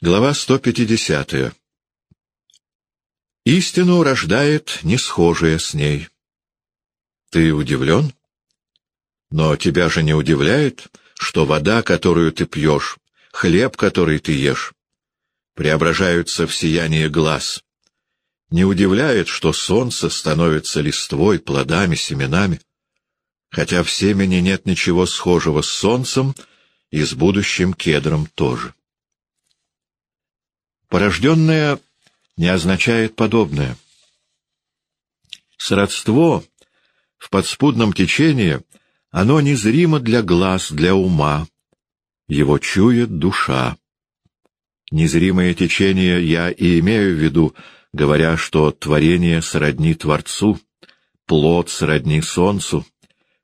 Глава 150. Истину рождает несхожее с ней. Ты удивлен? Но тебя же не удивляет, что вода, которую ты пьешь, хлеб, который ты ешь, преображаются в сияние глаз. Не удивляет, что солнце становится листвой, плодами, семенами, хотя в семени нет ничего схожего с солнцем и с будущим кедром тоже. Порожденное не означает подобное. Сродство в подспудном течении, оно незримо для глаз, для ума. Его чует душа. Незримое течение я и имею в виду, говоря, что творение сродни Творцу, плод сродни Солнцу,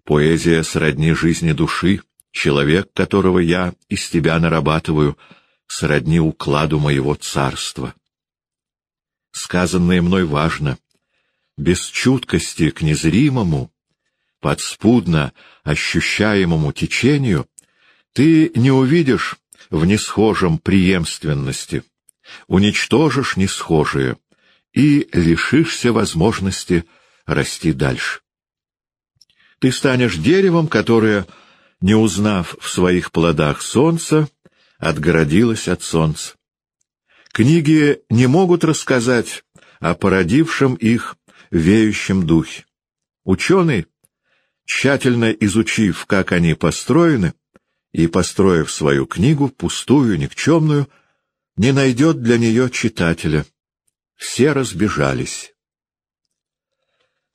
поэзия сродни жизни души, человек, которого я из тебя нарабатываю — сродни укладу моего царства. Сказанное мной важно. Без чуткости к незримому, подспудно ощущаемому течению, ты не увидишь в несхожем преемственности, уничтожишь несхожие и лишишься возможности расти дальше. Ты станешь деревом, которое, не узнав в своих плодах солнца, отгородилась от солнца. Книги не могут рассказать о породившем их веющем духе. Ученый, тщательно изучив, как они построены, и построив свою книгу, пустую, никчемную, не найдет для нее читателя. Все разбежались.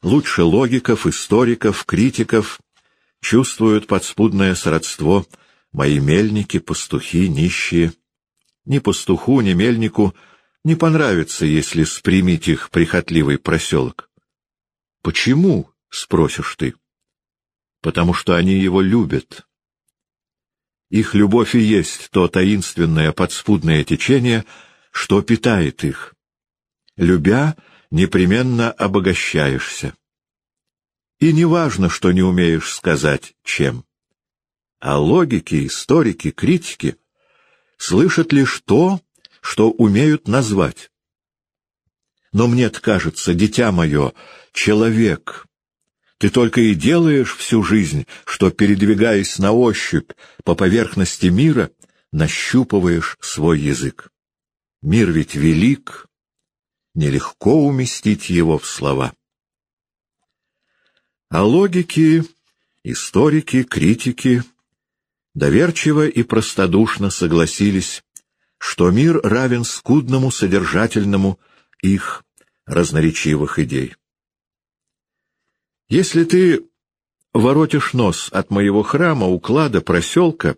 Лучше логиков, историков, критиков чувствуют подспудное сродство мои мельники, пастухи, нищие. Ни пастуху, ни мельнику не понравится, если спрямить их прихотливый проселок. — Почему? — спросишь ты. — Потому что они его любят. Их любовь и есть то таинственное подспудное течение, что питает их. Любя, непременно обогащаешься. И не важно, что не умеешь сказать, чем а логики, историки, критики слышат лишь то, что умеют назвать. Но мне кажется, дитя мое, человек, ты только и делаешь всю жизнь, что, передвигаясь на ощупь по поверхности мира, нащупываешь свой язык. Мир ведь велик, нелегко уместить его в слова. А логики, историки, критики доверчиво и простодушно согласились, что мир равен скудному содержательному их разноречивых идей. Если ты воротишь нос от моего храма, уклада, проселка,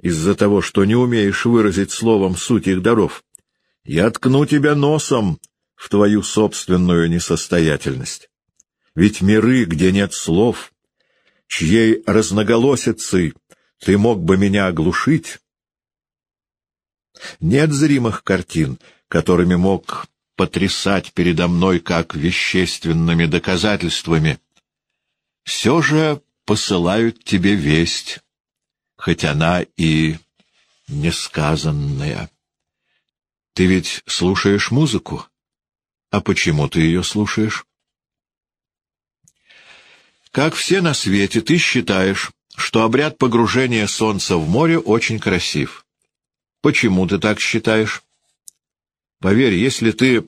из-за того, что не умеешь выразить словом суть их даров, я ткну тебя носом в твою собственную несостоятельность. Ведь миры, где нет слов, чьей разноголосицей ты мог бы меня оглушить? Нет зримых картин, которыми мог потрясать передо мной как вещественными доказательствами. Все же посылают тебе весть, хоть она и несказанная. Ты ведь слушаешь музыку? А почему ты ее слушаешь? Как все на свете, ты считаешь, что обряд погружения солнца в море очень красив. Почему ты так считаешь? Поверь, если ты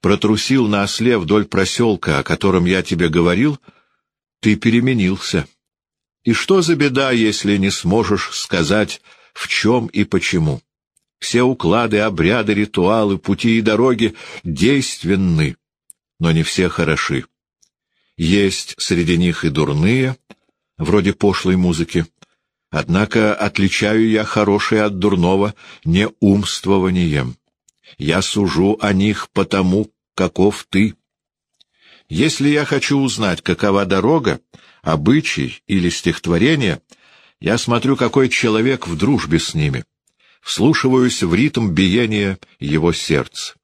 протрусил на осле вдоль проселка, о котором я тебе говорил, ты переменился. И что за беда, если не сможешь сказать, в чем и почему? Все уклады, обряды, ритуалы, пути и дороги действенны, но не все хороши. Есть среди них и дурные, вроде пошлой музыки. Однако отличаю я хорошее от дурного не умствованием. Я сужу о них потому, каков ты. Если я хочу узнать, какова дорога, обычай или стихотворение, я смотрю, какой человек в дружбе с ними, вслушиваюсь в ритм биения его сердца.